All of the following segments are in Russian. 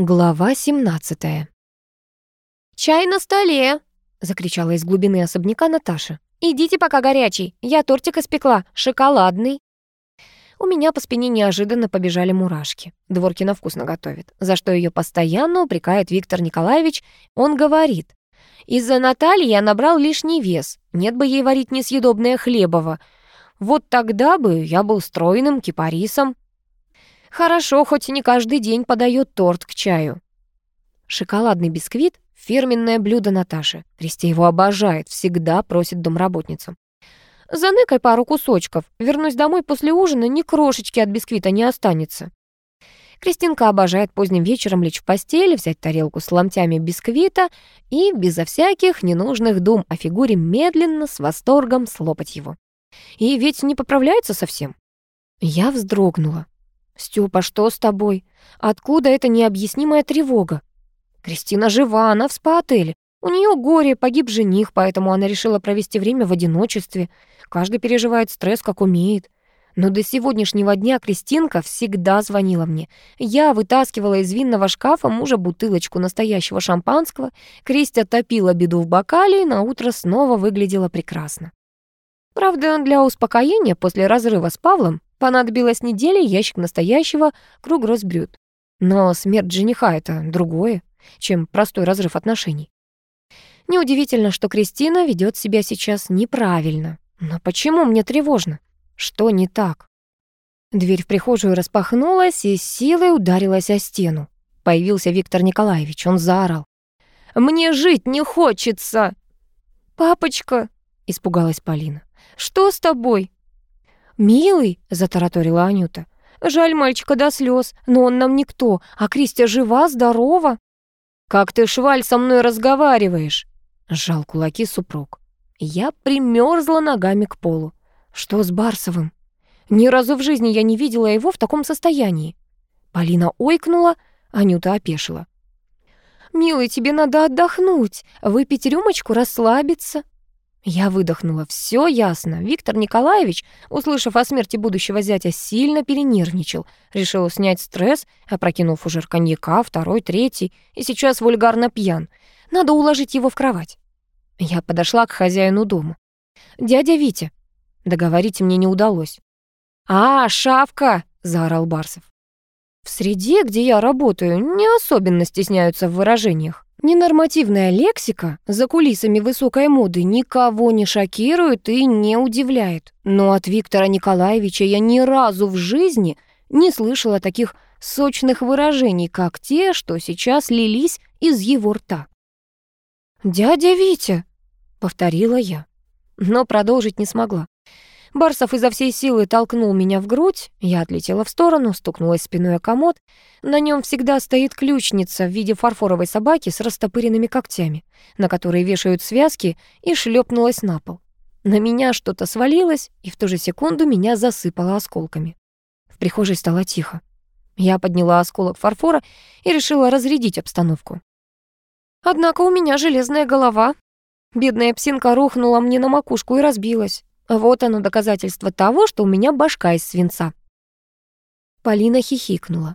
Глава 17 «Чай на столе!» — закричала из глубины особняка Наташа. «Идите, пока горячий. Я тортик испекла, шоколадный». У меня по спине неожиданно побежали мурашки. Дворкина вкусно готовит, за что ее постоянно упрекает Виктор Николаевич. Он говорит, «Из-за Натальи я набрал лишний вес. Нет бы ей варить несъедобное хлебово. Вот тогда бы я был стройным кипарисом». Хорошо, хоть не каждый день подает торт к чаю. Шоколадный бисквит — фирменное блюдо Наташи. Кристи его обожает, всегда просит домработницу. Заныкай пару кусочков. Вернусь домой после ужина, ни крошечки от бисквита не останется. Кристинка обожает поздним вечером лечь в постель, взять тарелку с ломтями бисквита и, безо всяких ненужных дум о фигуре, медленно, с восторгом слопать его. И ведь не поправляется совсем. Я вздрогнула. «Стёпа, что с тобой? Откуда эта необъяснимая тревога?» «Кристина жива, она в спа-отеле. У нее горе, погиб жених, поэтому она решила провести время в одиночестве. Каждый переживает стресс, как умеет. Но до сегодняшнего дня Кристинка всегда звонила мне. Я вытаскивала из винного шкафа мужа бутылочку настоящего шампанского. Кристия топила беду в бокале и на утро снова выглядела прекрасно. Правда, для успокоения после разрыва с Павлом Понадобилась неделя ящик настоящего кругрозбрюд. Но смерть жениха — это другое, чем простой разрыв отношений. Неудивительно, что Кристина ведет себя сейчас неправильно. Но почему мне тревожно? Что не так? Дверь в прихожую распахнулась и силой ударилась о стену. Появился Виктор Николаевич, он заорал. «Мне жить не хочется!» «Папочка!» — испугалась Полина. «Что с тобой?» «Милый», — затараторила Анюта, — «жаль мальчика до слез, но он нам никто, а Кристия жива, здорова». «Как ты, шваль, со мной разговариваешь?» — сжал кулаки супруг. Я примерзла ногами к полу. «Что с Барсовым?» Ни разу в жизни я не видела его в таком состоянии. Полина ойкнула, Анюта опешила. «Милый, тебе надо отдохнуть, выпить рюмочку, расслабиться». Я выдохнула. Все ясно. Виктор Николаевич, услышав о смерти будущего зятя, сильно перенервничал. Решил снять стресс, опрокинув уже коньяка, второй, третий, и сейчас вульгарно пьян. Надо уложить его в кровать. Я подошла к хозяину дома. «Дядя Витя». Договорить мне не удалось. «А, шавка!» — заорал Барсов. В среде, где я работаю, не особенно стесняются в выражениях. Ненормативная лексика за кулисами высокой моды никого не шокирует и не удивляет. Но от Виктора Николаевича я ни разу в жизни не слышала таких сочных выражений, как те, что сейчас лились из его рта. «Дядя Витя», — повторила я, но продолжить не смогла. Барсов изо всей силы толкнул меня в грудь, я отлетела в сторону, стукнулась спиной о комод. На нем всегда стоит ключница в виде фарфоровой собаки с растопыренными когтями, на которые вешают связки, и шлепнулась на пол. На меня что-то свалилось, и в ту же секунду меня засыпало осколками. В прихожей стало тихо. Я подняла осколок фарфора и решила разрядить обстановку. Однако у меня железная голова. Бедная псинка рухнула мне на макушку и разбилась. Вот оно доказательство того, что у меня башка из свинца. Полина хихикнула.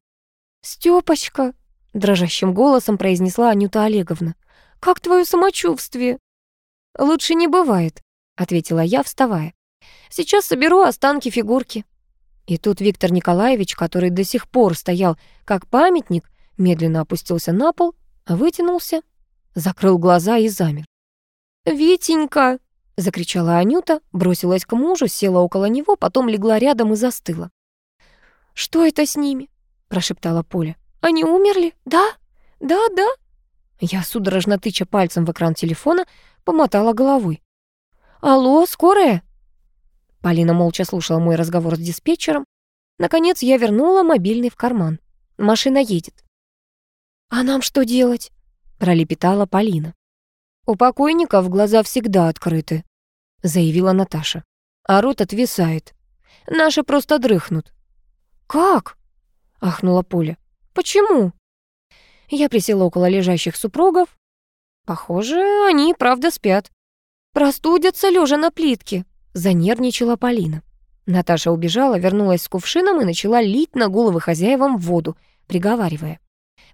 «Стёпочка», — дрожащим голосом произнесла Анюта Олеговна, «как твое самочувствие?» «Лучше не бывает», — ответила я, вставая. «Сейчас соберу останки фигурки». И тут Виктор Николаевич, который до сих пор стоял как памятник, медленно опустился на пол, вытянулся, закрыл глаза и замер. «Витенька!» — закричала Анюта, бросилась к мужу, села около него, потом легла рядом и застыла. «Что это с ними?» — прошептала Поля. «Они умерли? Да? Да, да?» Я, судорожно тыча пальцем в экран телефона, помотала головой. «Алло, скорая?» Полина молча слушала мой разговор с диспетчером. Наконец я вернула мобильный в карман. Машина едет. «А нам что делать?» — пролепетала Полина. «У покойников глаза всегда открыты», — заявила Наташа. «А рот отвисает. Наши просто дрыхнут». «Как?» — ахнула Поля. «Почему?» Я присела около лежащих супругов. Похоже, они правда спят. «Простудятся лежа на плитке», — занервничала Полина. Наташа убежала, вернулась с кувшином и начала лить на головы хозяевам воду, приговаривая.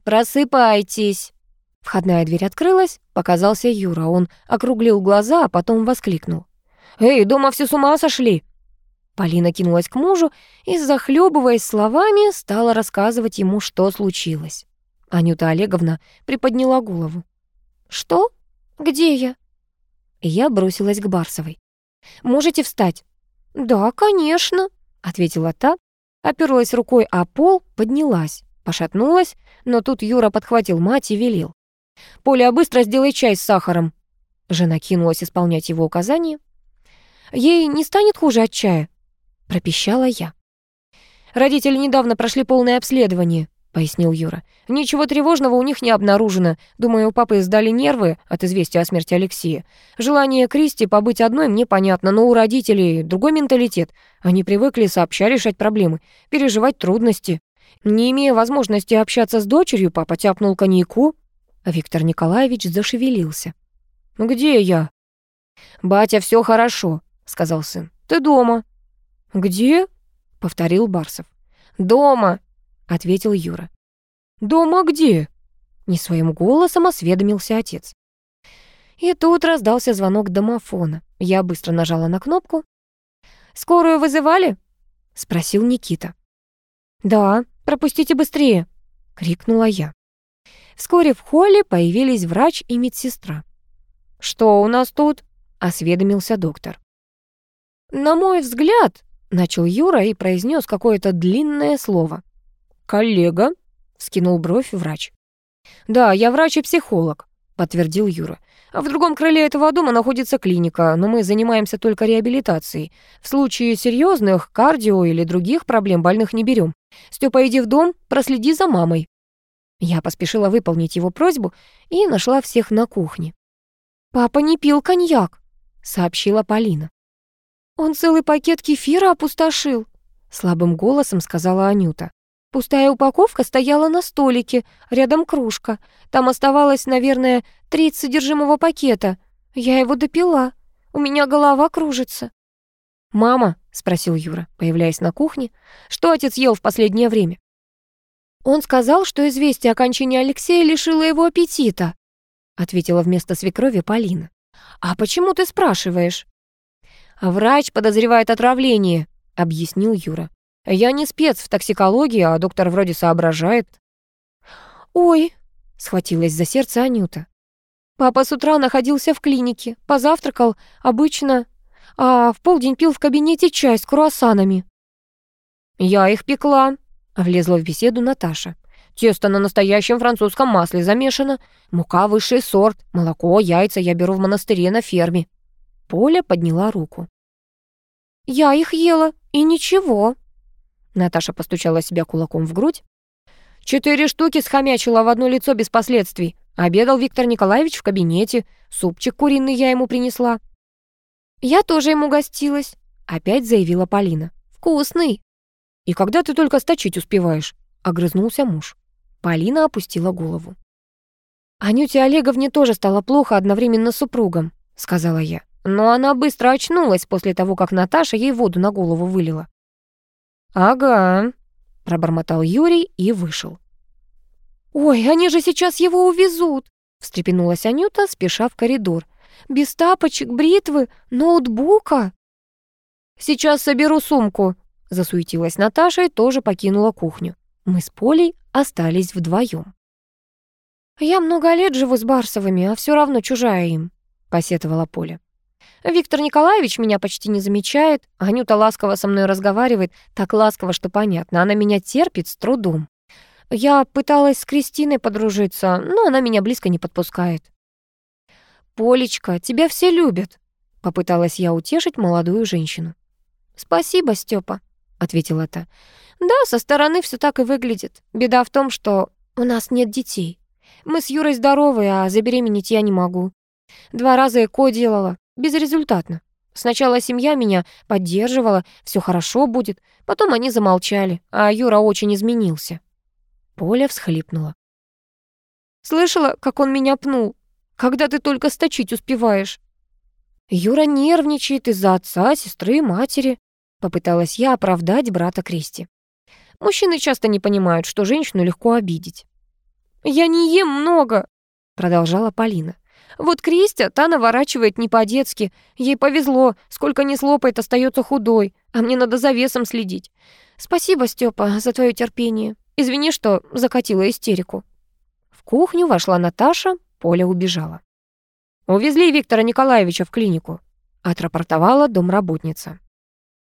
«Просыпайтесь!» Входная дверь открылась, показался Юра. Он округлил глаза, а потом воскликнул. «Эй, дома все с ума сошли!» Полина кинулась к мужу и, захлебываясь словами, стала рассказывать ему, что случилось. Анюта Олеговна приподняла голову. «Что? Где я?» Я бросилась к Барсовой. «Можете встать?» «Да, конечно», — ответила та, оперлась рукой о пол, поднялась, пошатнулась, но тут Юра подхватил мать и велел. «Поля, быстро сделай чай с сахаром». Жена кинулась исполнять его указания. «Ей не станет хуже от чая?» пропищала я. Родители недавно прошли полное обследование, пояснил Юра. Ничего тревожного у них не обнаружено. Думаю, у папы сдали нервы от известия о смерти Алексея. Желание Кристи побыть одной мне понятно, но у родителей другой менталитет. Они привыкли сообща решать проблемы, переживать трудности. Не имея возможности общаться с дочерью, папа тяпнул коньяку. А Виктор Николаевич зашевелился. «Где я?» «Батя, все хорошо», — сказал сын. «Ты дома». «Где?» — повторил Барсов. «Дома», — ответил Юра. «Дома где?» — не своим голосом осведомился отец. И тут раздался звонок домофона. Я быстро нажала на кнопку. «Скорую вызывали?» — спросил Никита. «Да, пропустите быстрее!» — крикнула я. Вскоре в холле появились врач и медсестра. «Что у нас тут?» — осведомился доктор. «На мой взгляд», Начал Юра и произнес какое-то длинное слово. «Коллега?» — скинул бровь врач. «Да, я врач и психолог», — подтвердил Юра. «В другом крыле этого дома находится клиника, но мы занимаемся только реабилитацией. В случае серьезных кардио или других проблем больных не берем. Степа, иди в дом, проследи за мамой». Я поспешила выполнить его просьбу и нашла всех на кухне. «Папа не пил коньяк», — сообщила Полина. «Он целый пакет кефира опустошил», — слабым голосом сказала Анюта. Пустая упаковка стояла на столике, рядом кружка. Там оставалось, наверное, треть содержимого пакета. Я его допила. У меня голова кружится. «Мама», — спросил Юра, появляясь на кухне, «что отец ел в последнее время?» «Он сказал, что известие о кончине Алексея лишило его аппетита», — ответила вместо свекрови Полина. «А почему ты спрашиваешь?» «Врач подозревает отравление», — объяснил Юра. «Я не спец в токсикологии, а доктор вроде соображает». «Ой», — схватилась за сердце Анюта. «Папа с утра находился в клинике, позавтракал обычно, а в полдень пил в кабинете чай с круассанами». «Я их пекла», — влезла в беседу Наташа. «Тесто на настоящем французском масле замешано, мука высший сорт, молоко, яйца я беру в монастыре на ферме». Поля подняла руку. «Я их ела, и ничего». Наташа постучала себя кулаком в грудь. «Четыре штуки схомячила в одно лицо без последствий. Обедал Виктор Николаевич в кабинете. Супчик куриный я ему принесла». «Я тоже ему гостилась», — опять заявила Полина. «Вкусный». «И когда ты только сточить успеваешь?» — огрызнулся муж. Полина опустила голову. «Анюте Олеговне тоже стало плохо одновременно с супругом», — сказала я. Но она быстро очнулась после того, как Наташа ей воду на голову вылила. «Ага», — пробормотал Юрий и вышел. «Ой, они же сейчас его увезут!» — встрепенулась Анюта, спеша в коридор. «Без тапочек, бритвы, ноутбука!» «Сейчас соберу сумку», — засуетилась Наташа и тоже покинула кухню. Мы с Полей остались вдвоем. «Я много лет живу с Барсовыми, а все равно чужая им», — посетовала Поля. Виктор Николаевич меня почти не замечает, Анюта ласково со мной разговаривает, так ласково, что понятно, она меня терпит с трудом. Я пыталась с Кристиной подружиться, но она меня близко не подпускает. «Полечка, тебя все любят», — попыталась я утешить молодую женщину. «Спасибо, Степа», — ответила та. «Да, со стороны все так и выглядит. Беда в том, что у нас нет детей. Мы с Юрой здоровы, а забеременеть я не могу. Два раза ЭКО делала, Безрезультатно. Сначала семья меня поддерживала, все хорошо будет, потом они замолчали, а Юра очень изменился. Поля всхлипнула. «Слышала, как он меня пнул? Когда ты только сточить успеваешь?» «Юра нервничает из-за отца, сестры, матери», попыталась я оправдать брата Кристи. Мужчины часто не понимают, что женщину легко обидеть. «Я не ем много», — продолжала Полина. «Вот Кристи, та наворачивает не по-детски. Ей повезло, сколько не слопает, остается худой, а мне надо за весом следить. Спасибо, Степа, за твое терпение. Извини, что закатила истерику». В кухню вошла Наташа, Поля убежала. «Увезли Виктора Николаевича в клинику», — отрапортовала домработница.